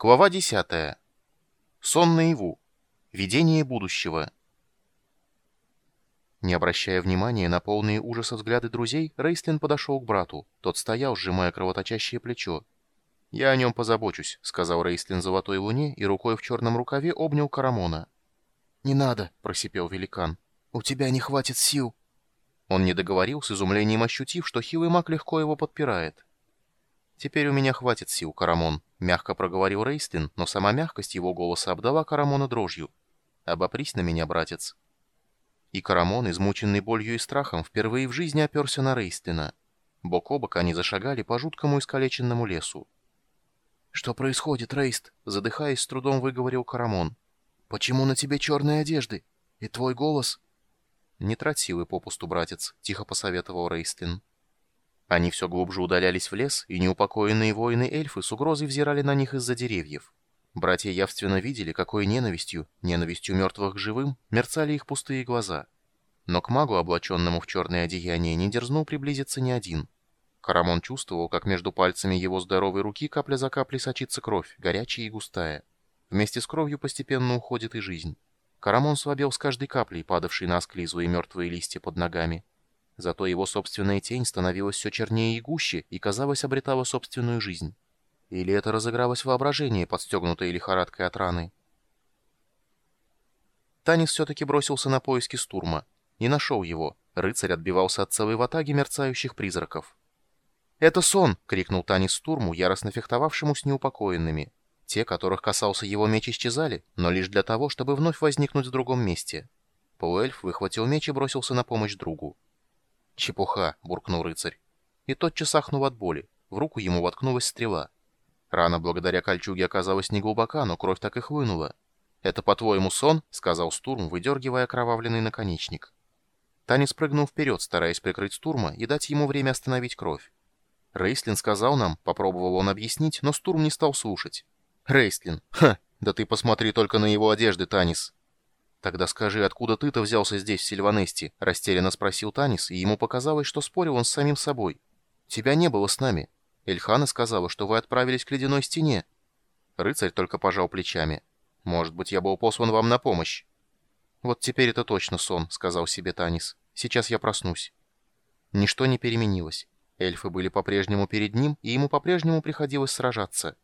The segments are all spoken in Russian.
Глава 10. Сон наяву. Видение будущего. Не обращая внимания на полные ужаса взгляды друзей, Рейслин подошел к брату. Тот стоял, сжимая кровоточащее плечо. «Я о нем позабочусь», — сказал Рейслин золотой луне и рукой в черном рукаве обнял Карамона. «Не надо», — просипел великан. «У тебя не хватит сил». Он не договорил, с изумлением ощутив, что хилый маг легко его подпирает. «Теперь у меня хватит сил, Карамон», — мягко проговорил Рейстлин, но сама мягкость его голоса обдала Карамона дрожью. «Обопрись на меня, братец». И Карамон, измученный болью и страхом, впервые в жизни оперся на Рейстлина. Бок о бок они зашагали по жуткому искалеченному лесу. «Что происходит, Рейст?» — задыхаясь, с трудом выговорил Карамон. «Почему на тебе черные одежды? И твой голос?» «Не трать силы попусту, братец», — тихо посоветовал Рейстлин. Они все глубже удалялись в лес, и неупокоенные воины-эльфы с угрозой взирали на них из-за деревьев. Братья явственно видели, какой ненавистью, ненавистью мертвых к живым, мерцали их пустые глаза. Но к магу, облаченному в черное одеяние, не дерзнул приблизиться ни один. Карамон чувствовал, как между пальцами его здоровой руки капля за каплей сочится кровь, горячая и густая. Вместе с кровью постепенно уходит и жизнь. Карамон слабел с каждой каплей, падавшей на осклизлые мертвые листья под ногами. Зато его собственная тень становилась все чернее и гуще и, казалось, обретала собственную жизнь. Или это разыгралось воображение, подстегнутое лихорадкой от раны? Танис все-таки бросился на поиски Стурма. Не нашел его. Рыцарь отбивался от целой ватаги мерцающих призраков. «Это сон!» — крикнул Танис Стурму, яростно фехтовавшему с неупокоенными. Те, которых касался его меч, исчезали, но лишь для того, чтобы вновь возникнуть в другом месте. Полуэльф выхватил меч и бросился на помощь другу. «Чепуха!» — буркнул рыцарь. И тотчас ахнул от боли. В руку ему воткнулась стрела. Рана благодаря кольчуге оказалась не глубока, но кровь так и хлынула. «Это, по-твоему, сон?» — сказал Стурм, выдергивая окровавленный наконечник. Танец прыгнул вперед, стараясь прикрыть Стурма и дать ему время остановить кровь. Рейслин сказал нам, попробовал он объяснить, но Стурм не стал слушать. «Рейслин! Ха! Да ты посмотри только на его одежды, Танис!» «Тогда скажи, откуда ты-то взялся здесь, в Сильванесте?» — растерянно спросил Танис, и ему показалось, что спорил он с самим собой. «Тебя не было с нами. Эльхана сказала, что вы отправились к ледяной стене». Рыцарь только пожал плечами. «Может быть, я был послан вам на помощь?» «Вот теперь это точно сон», — сказал себе Танис. «Сейчас я проснусь». Ничто не переменилось. Эльфы были по-прежнему перед ним, и ему по-прежнему приходилось сражаться.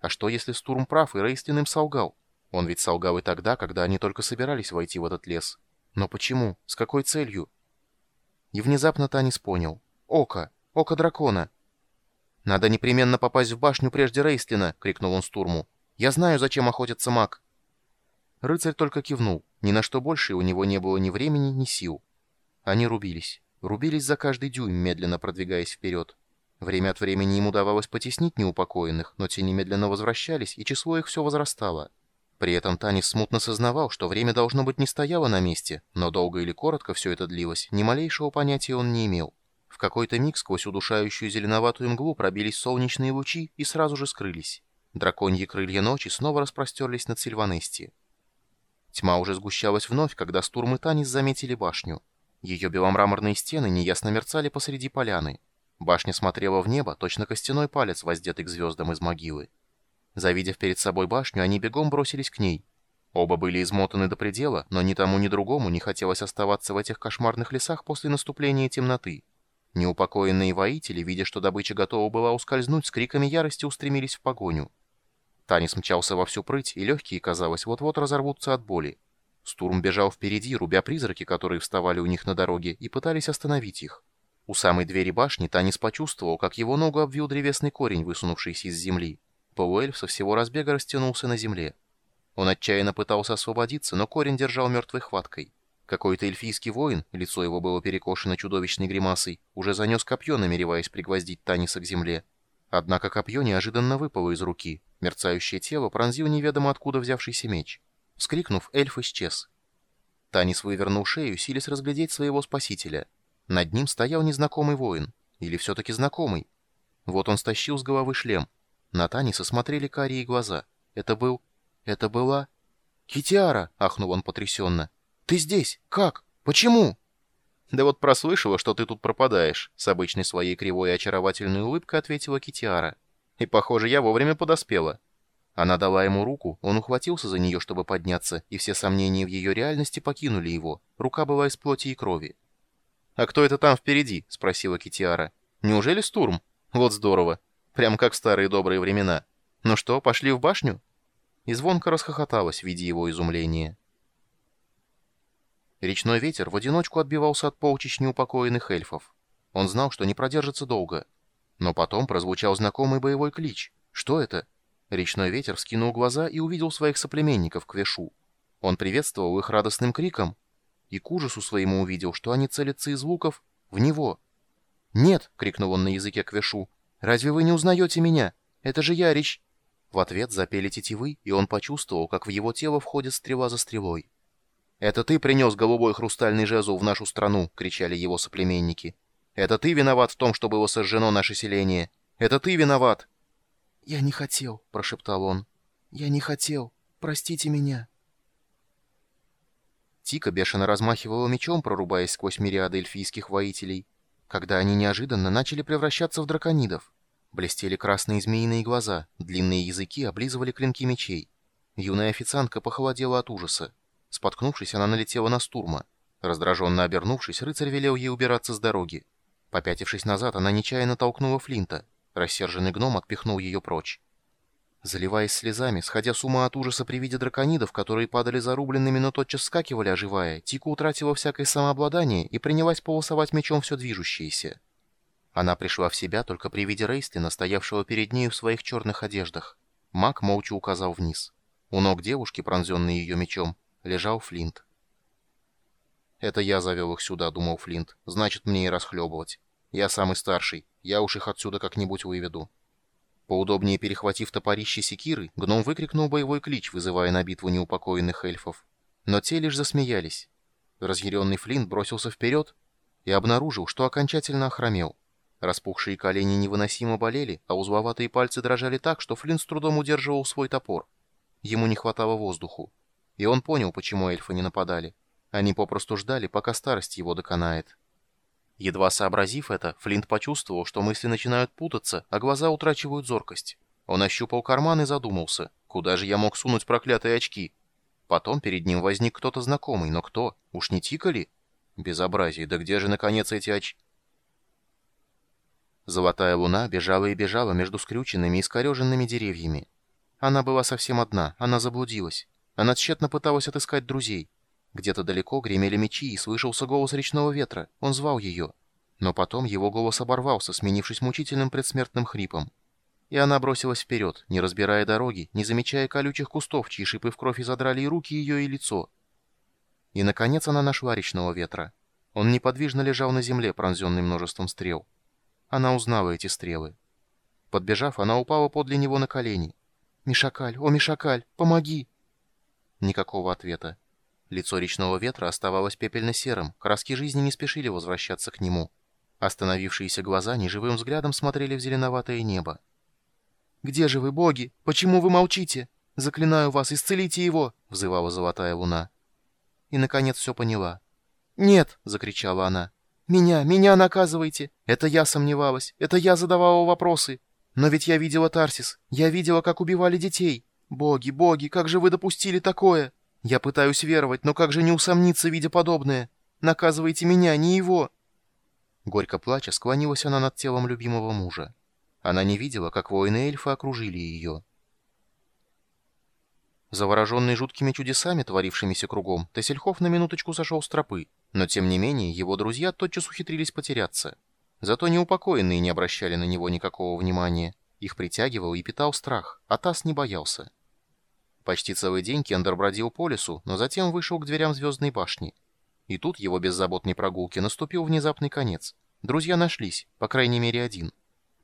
А что, если Стурм прав, и Рейстлин им солгал? Он ведь солгал и тогда, когда они только собирались войти в этот лес. Но почему? С какой целью? И внезапно Танис понял. Око! Око дракона! «Надо непременно попасть в башню прежде Рейстлина!» — крикнул он Стурму. «Я знаю, зачем охотится маг!» Рыцарь только кивнул. Ни на что больше у него не было ни времени, ни сил. Они рубились. Рубились за каждый дюйм, медленно продвигаясь вперед. Время от времени ему удавалось потеснить неупокоенных, но те немедленно возвращались, и число их все возрастало. При этом Танис смутно сознавал, что время должно быть не стояло на месте, но долго или коротко все это длилось, ни малейшего понятия он не имел. В какой-то миг сквозь удушающую зеленоватую мглу пробились солнечные лучи и сразу же скрылись. Драконьи крылья ночи снова распростерлись над Сильванести. Тьма уже сгущалась вновь, когда Стурм и Танис заметили башню. Ее беломраморные стены неясно мерцали посреди поляны. Башня смотрела в небо, точно костяной палец, воздетый к звездам из могилы. Завидев перед собой башню, они бегом бросились к ней. Оба были измотаны до предела, но ни тому, ни другому не хотелось оставаться в этих кошмарных лесах после наступления темноты. Неупокоенные воители, видя, что добыча готова была ускользнуть, с криками ярости устремились в погоню. Танис мчался во всю прыть, и легкие, казалось, вот-вот разорвутся от боли. Стурм бежал впереди, рубя призраки, которые вставали у них на дороге, и пытались остановить их. У самой двери башни Танис почувствовал, как его ногу обвил древесный корень, высунувшийся из земли. Полуэльф со всего разбега растянулся на земле. Он отчаянно пытался освободиться, но корень держал мертвой хваткой. Какой-то эльфийский воин, лицо его было перекошено чудовищной гримасой, уже занес копье, намереваясь пригвоздить Таниса к земле. Однако копье неожиданно выпало из руки. Мерцающее тело пронзил неведомо откуда взявшийся меч. Вскрикнув, эльф исчез. Танис вывернул шею, силясь разглядеть своего спасителя. Над ним стоял незнакомый воин. Или все-таки знакомый. Вот он стащил с головы шлем. На Таниса смотрели карие глаза. Это был... Это была... «Китиара!» — ахнул он потрясенно. «Ты здесь? Как? Почему?» «Да вот прослышала, что ты тут пропадаешь», — с обычной своей кривой и очаровательной улыбкой ответила Китиара. «И, похоже, я вовремя подоспела». Она дала ему руку, он ухватился за нее, чтобы подняться, и все сомнения в ее реальности покинули его. Рука была из плоти и крови. «А кто это там впереди?» — спросила Китиара. «Неужели Стурм? Вот здорово. Прям как в старые добрые времена. Ну что, пошли в башню?» И звонко расхохоталась, видя его изумление. Речной ветер в одиночку отбивался от полчищ неупокоенных эльфов. Он знал, что не продержится долго. Но потом прозвучал знакомый боевой клич. Что это? Речной ветер вскинул глаза и увидел своих соплеменников Квешу. Он приветствовал их радостным криком и к ужасу своему увидел, что они целятся из луков в него. «Нет!» — крикнул он на языке Квешу. «Разве вы не узнаете меня? Это же я, Рич!» В ответ запели тетивы, и он почувствовал, как в его тело входит стрела за стрелой. «Это ты принес голубой хрустальный жезл в нашу страну!» — кричали его соплеменники. «Это ты виноват в том, что было сожжено наше селение! Это ты виноват!» «Я не хотел!» — прошептал он. «Я не хотел! Простите меня!» Тика бешено размахивала мечом, прорубаясь сквозь мириады эльфийских воителей, когда они неожиданно начали превращаться в драконидов. Блестели красные змеиные глаза, длинные языки облизывали клинки мечей. Юная официантка похолодела от ужаса. Споткнувшись, она налетела на стурма. Раздраженно обернувшись, рыцарь велел ей убираться с дороги. Попятившись назад, она нечаянно толкнула Флинта. Рассерженный гном отпихнул ее прочь. Заливаясь слезами, сходя с ума от ужаса при виде драконидов, которые падали зарубленными, но тотчас скакивали, оживая, Тика утратила всякое самообладание и принялась полосовать мечом все движущееся. Она пришла в себя только при виде Рейстлина, стоявшего перед нею в своих черных одеждах. Маг молча указал вниз. У ног девушки, пронзенной ее мечом, лежал Флинт. «Это я завел их сюда», — думал Флинт. «Значит, мне и расхлебывать. Я самый старший. Я уж их отсюда как-нибудь выведу». Поудобнее перехватив топорище секиры, гном выкрикнул боевой клич, вызывая на битву неупокоенных эльфов. Но те лишь засмеялись. Разъяренный Флинт бросился вперед и обнаружил, что окончательно охромел. Распухшие колени невыносимо болели, а узловатые пальцы дрожали так, что Флинт с трудом удерживал свой топор. Ему не хватало воздуху. И он понял, почему эльфы не нападали. Они попросту ждали, пока старость его доконает. Едва сообразив это, Флинт почувствовал, что мысли начинают путаться, а глаза утрачивают зоркость. Он ощупал карман и задумался, куда же я мог сунуть проклятые очки? Потом перед ним возник кто-то знакомый, но кто? Уж не Тика ли? Безобразие, да где же, наконец, эти очки? Золотая луна бежала и бежала между скрюченными и скореженными деревьями. Она была совсем одна, она заблудилась. Она тщетно пыталась отыскать друзей. Где-то далеко гремели мечи, и слышался голос речного ветра. Он звал ее. Но потом его голос оборвался, сменившись мучительным предсмертным хрипом. И она бросилась вперед, не разбирая дороги, не замечая колючих кустов, чьи шипы в кровь изодрали и руки ее, и лицо. И, наконец, она нашла речного ветра. Он неподвижно лежал на земле, пронзенный множеством стрел. Она узнала эти стрелы. Подбежав, она упала подле него на колени. «Мишакаль! О, Мишакаль! Помоги!» Никакого ответа. Лицо речного ветра оставалось пепельно-серым, краски жизни не спешили возвращаться к нему. Остановившиеся глаза неживым взглядом смотрели в зеленоватое небо. «Где же вы, боги? Почему вы молчите? Заклинаю вас, исцелите его!» — взывала золотая луна. И, наконец, все поняла. «Нет!» — закричала она. «Меня, меня наказывайте! Это я сомневалась, это я задавала вопросы. Но ведь я видела Тарсис, я видела, как убивали детей. Боги, боги, как же вы допустили такое?» Я пытаюсь веровать, но как же не усомниться, видя подобное? Наказывайте меня, не его!» Горько плача, склонилась она над телом любимого мужа. Она не видела, как воины-эльфы окружили ее. Завороженный жуткими чудесами, творившимися кругом, Тесельхов на минуточку сошел с тропы, но тем не менее его друзья тотчас ухитрились потеряться. Зато неупокоенные не обращали на него никакого внимания. Их притягивал и питал страх, а Тасс не боялся. Почти целый день Кендер бродил по лесу, но затем вышел к дверям Звездной башни. И тут его беззаботной прогулки наступил внезапный конец. Друзья нашлись, по крайней мере один.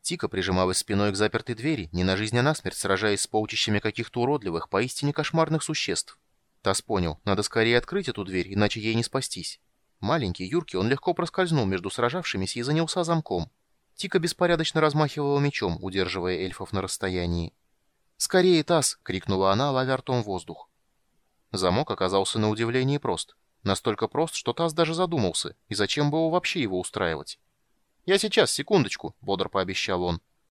Тика прижималась спиной к запертой двери, не на жизнь, а на смерть, сражаясь с полчищами каких-то уродливых, поистине кошмарных существ. Тас понял, надо скорее открыть эту дверь, иначе ей не спастись. Маленький, юркий, он легко проскользнул между сражавшимися и занялся замком. Тика беспорядочно размахивала мечом, удерживая эльфов на расстоянии. «Скорее, Тасс!» — крикнула она, ловя ртом воздух. Замок оказался на удивление прост. Настолько прост, что Тасс даже задумался, и зачем было вообще его устраивать. «Я сейчас, секундочку», — бодро пообещал он.